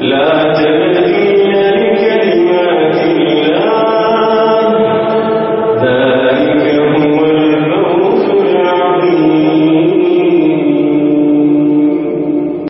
لا تبديل